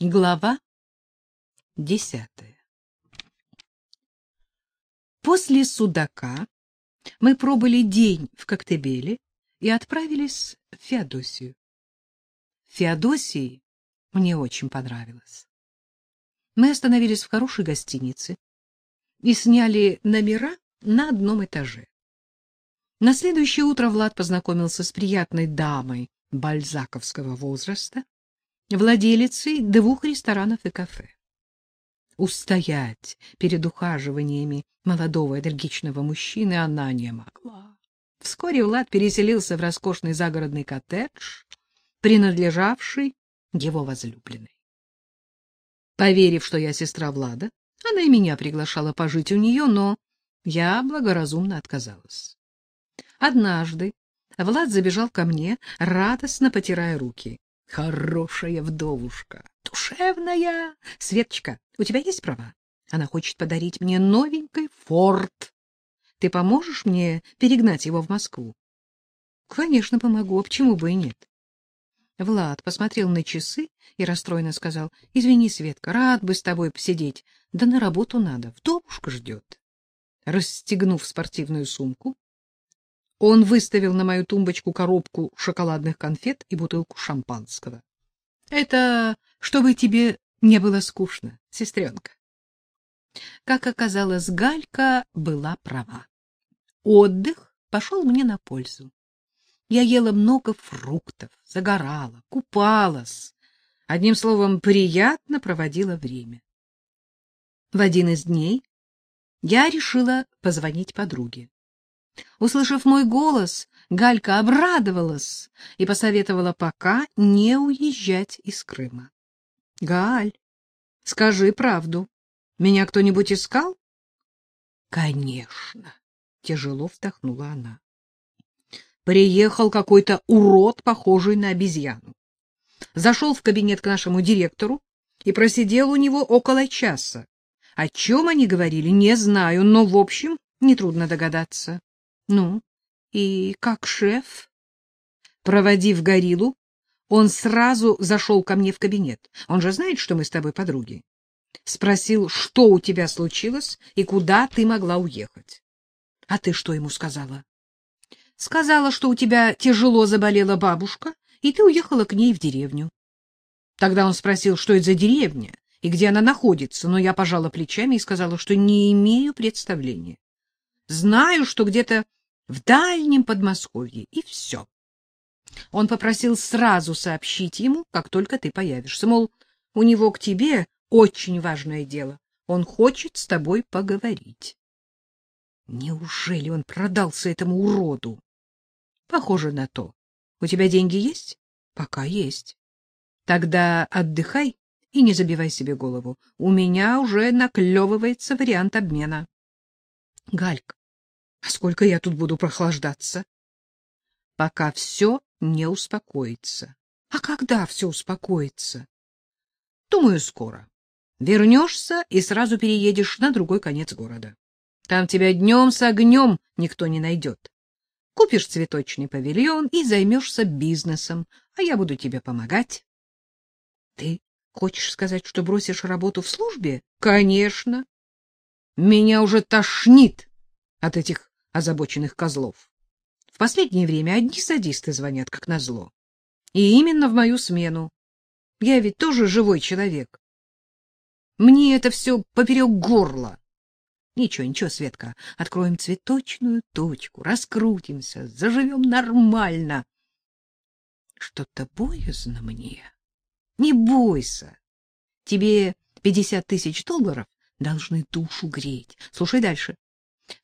Глава десятая После судака мы пробыли день в Коктебеле и отправились в Феодосию. В Феодосии мне очень понравилось. Мы остановились в хорошей гостинице и сняли номера на одном этаже. На следующее утро Влад познакомился с приятной дамой бальзаковского возраста, владелицей двух ресторанов и кафе. Устоять перед ухаживаниями молодого энергичного мужчины она не могла. Вскоре Влад переселился в роскошный загородный коттедж, принадлежавший его возлюбленной. Поверив, что я сестра Влада, она и меня приглашала пожить у нее, но я благоразумно отказалась. Однажды Влад забежал ко мне, радостно потирая руки. Хорошая вдовушка, душевная. Светочка, у тебя есть права? Она хочет подарить мне новенький форт. Ты поможешь мне перегнать его в Москву? Конечно, помогу, а почему бы и нет? Влад посмотрел на часы и расстроенно сказал: "Извини, Светка, рад бы с тобой посидеть, да на работу надо, вдовушка ждет». Расстегнув спортивную сумку, он выставил на мою тумбочку коробку шоколадных конфет и бутылку шампанского. — Это чтобы тебе не было скучно, сестренка. Как оказалось, Галька была права. Отдых пошел мне на пользу. Я ела много фруктов, загорала, купалась. Одним словом, приятно проводила время. В один из дней я решила позвонить подруге. Услышав мой голос, Галька обрадовалась и посоветовала пока не уезжать из Крыма. — Галь, скажи правду. Меня кто-нибудь искал? — Конечно, — тяжело вздохнула она. Приехал какой-то урод, похожий на обезьяну. Зашел в кабинет к нашему директору и просидел у него около часа. О чем они говорили, не знаю, но, в общем, нетрудно догадаться. Ну, и как шеф? Проводив гориллу, он сразу зашел ко мне в кабинет. Он же знает, что мы с тобой подруги. Спросил, что у тебя случилось и куда ты могла уехать. А ты что ему сказала? Сказала, что у тебя тяжело заболела бабушка, и ты уехала к ней в деревню. Тогда он спросил, что это за деревня и где она находится, но я пожала плечами и сказала, что не имею представления. Знаю, что где-то в дальнем Подмосковье, и все. Он попросил сразу сообщить ему, как только ты появишься, мол, у него к тебе очень важное дело, он хочет с тобой поговорить. Неужели он продался этому уроду? Похоже на то. У тебя деньги есть? Пока есть. Тогда отдыхай и не забивай себе голову. У меня уже наклевывается вариант обмена. Галька, а сколько я тут буду прохлаждаться? Пока все не успокоится. А когда все успокоится? Думаю, скоро. Вернешься и сразу переедешь на другой конец города. Там тебя днем с огнем никто не найдет. Купишь цветочный павильон и займешься бизнесом, а я буду тебе помогать. Ты хочешь сказать, что бросишь работу в службе? Конечно. Меня уже тошнит от этих озабоченных козлов. В последнее время одни садисты звонят, как назло. И именно в мою смену. Я ведь тоже живой человек. Мне это все поперек горла. Ничего, ничего, Светка, откроем цветочную точку, раскрутимся, заживем нормально. Что-то боязно мне. Не бойся. Тебе пятьдесят тысяч долларов должны душу греть. Слушай дальше.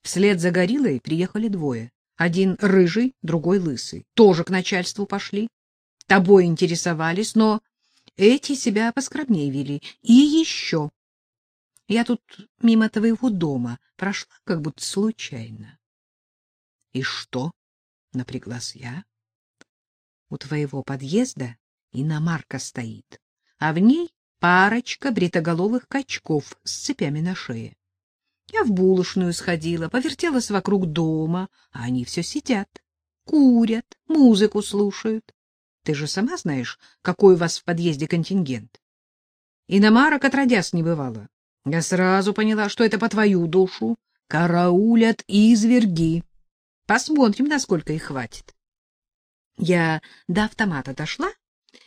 Вслед за гориллой приехали двое. Один рыжий, другой лысый. Тоже к начальству пошли. Тобой интересовались, но эти себя поскромнее вели. И еще. Я тут мимо твоего дома прошла как будто случайно. — И что? — напряглась я. — У твоего подъезда иномарка стоит, а в ней парочка бритоголовых качков с цепями на шее. Я в булочную сходила, повертелась вокруг дома, а они все сидят, курят, музыку слушают. Ты же сама знаешь, какой у вас в подъезде контингент. Иномарок отродясь не бывало. Я сразу поняла, что это по твою душу. Караулят изверги. Посмотрим, насколько их хватит. Я до автомата дошла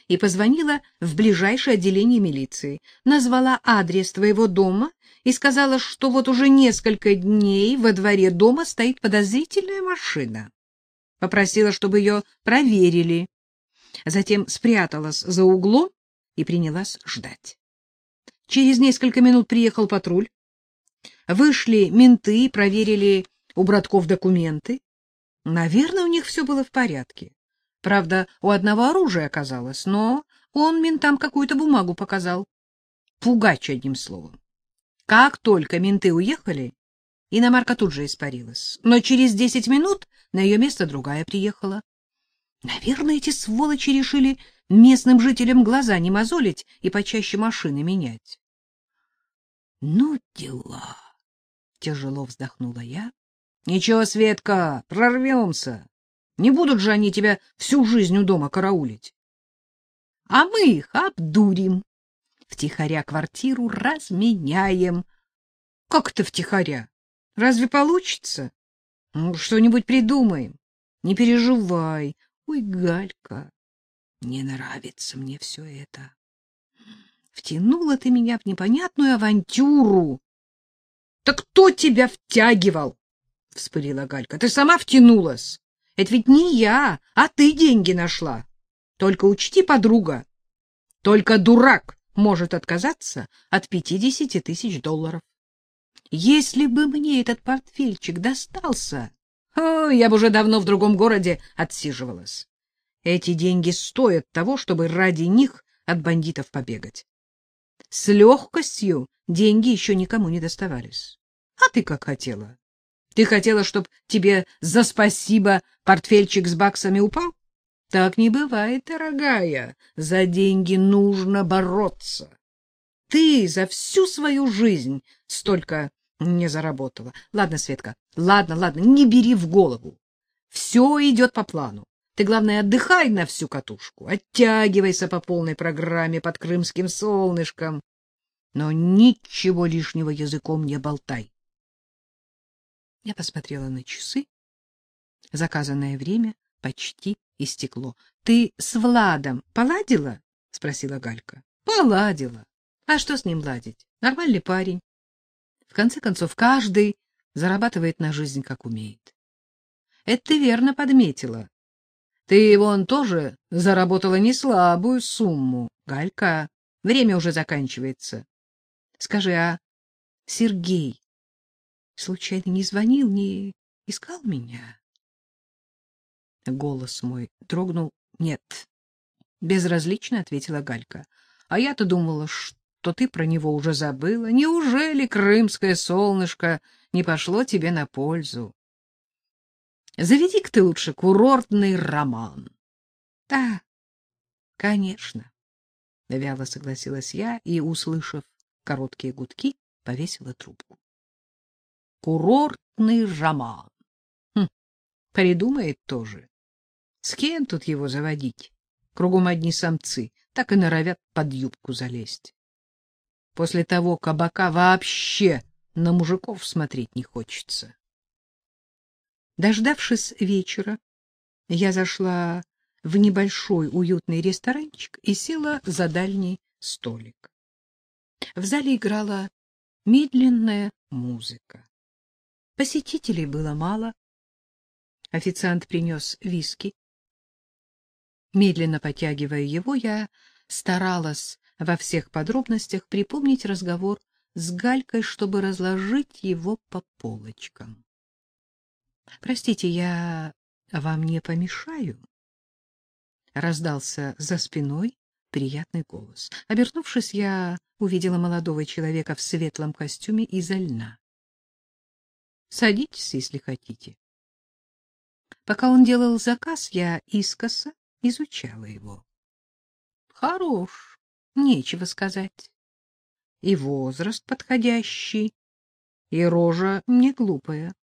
и позвонила в ближайшее отделение милиции, назвала адрес твоего дома и сказала, что вот уже несколько дней во дворе дома стоит подозрительная машина. Попросила, чтобы ее проверили. Затем спряталась за углом и принялась ждать. Через несколько минут приехал патруль. Вышли менты проверили у братков документы. Наверное, у них все было в порядке. Правда, у одного оружие оказалось, но он ментам какую-то бумагу показал. Пугач, одним словом. Как только менты уехали, иномарка тут же испарилась. Но через десять минут на ее место другая приехала. Наверное, эти сволочи решили местным жителям глаза не мозолить и почаще машины менять. — Ну, дела! — тяжело вздохнула я. — Ничего, Светка, прорвемся. Не будут же они тебя всю жизнь у дома караулить. А мы их обдурим. Втихаря квартиру разменяем. Как это втихаря? Разве получится? Ну, что-нибудь придумаем. Не переживай. Ой, Галька, не нравится мне все это. Втянула ты меня в непонятную авантюру. — Так кто тебя втягивал? — вспылила Галька. — Ты сама втянулась. Это ведь не я, а ты деньги нашла. Только учти, подруга, только дурак может отказаться от пятидесяти тысяч долларов. Если бы мне этот портфельчик достался, о, я бы уже давно в другом городе отсиживалась. Эти деньги стоят того, чтобы ради них от бандитов побегать. С легкостью деньги еще никому не доставались. А ты как хотела. Ты хотела, чтобы тебе за спасибо портфельчик с баксами упал? Так не бывает, дорогая. За деньги нужно бороться. Ты за всю свою жизнь столько не заработала. Ладно, Светка, ладно, ладно, не бери в голову. Все идет по плану. Ты, главное, отдыхай на всю катушку, оттягивайся по полной программе под крымским солнышком, но ничего лишнего языком не болтай. Я посмотрела на часы. Заказанное время почти истекло. — Ты с Владом поладила? — спросила Галька. — Поладила. А что с ним ладить? Нормальный парень. В конце концов, каждый зарабатывает на жизнь, как умеет. Это ты верно подметила. Ты, вон, тоже заработала не слабую сумму. Галька, время уже заканчивается. Скажи, а Сергей случайно не звонил, не искал меня? Голос мой дрогнул. Нет, безразлично ответила Галька. А я-то думала, что ты про него уже забыла. Неужели крымское солнышко не пошло тебе на пользу? Заведи-ка ты лучше курортный роман. Да, конечно, вяло согласилась я и, услышав короткие гудки, повесила трубку курортный роман. Хм, придумает тоже. С кем тут его заводить? Кругом одни самцы, так и норовят под юбку залезть. После того кабака вообще на мужиков смотреть не хочется. Дождавшись вечера, я зашла в небольшой уютный ресторанчик и села за дальний столик. В зале играла медленная музыка. Посетителей было мало. Официант принес виски. Медленно потягивая его, я старалась во всех подробностях припомнить разговор с Галькой, чтобы разложить его по полочкам. — Простите, я вам не помешаю? Раздался за спиной приятный голос. Обернувшись, я увидела молодого человека в светлом костюме из льна. Садитесь, если хотите. Пока он делал заказ, я искоса изучала его. Хорош, нечего сказать. И возраст подходящий, и рожа не глупая.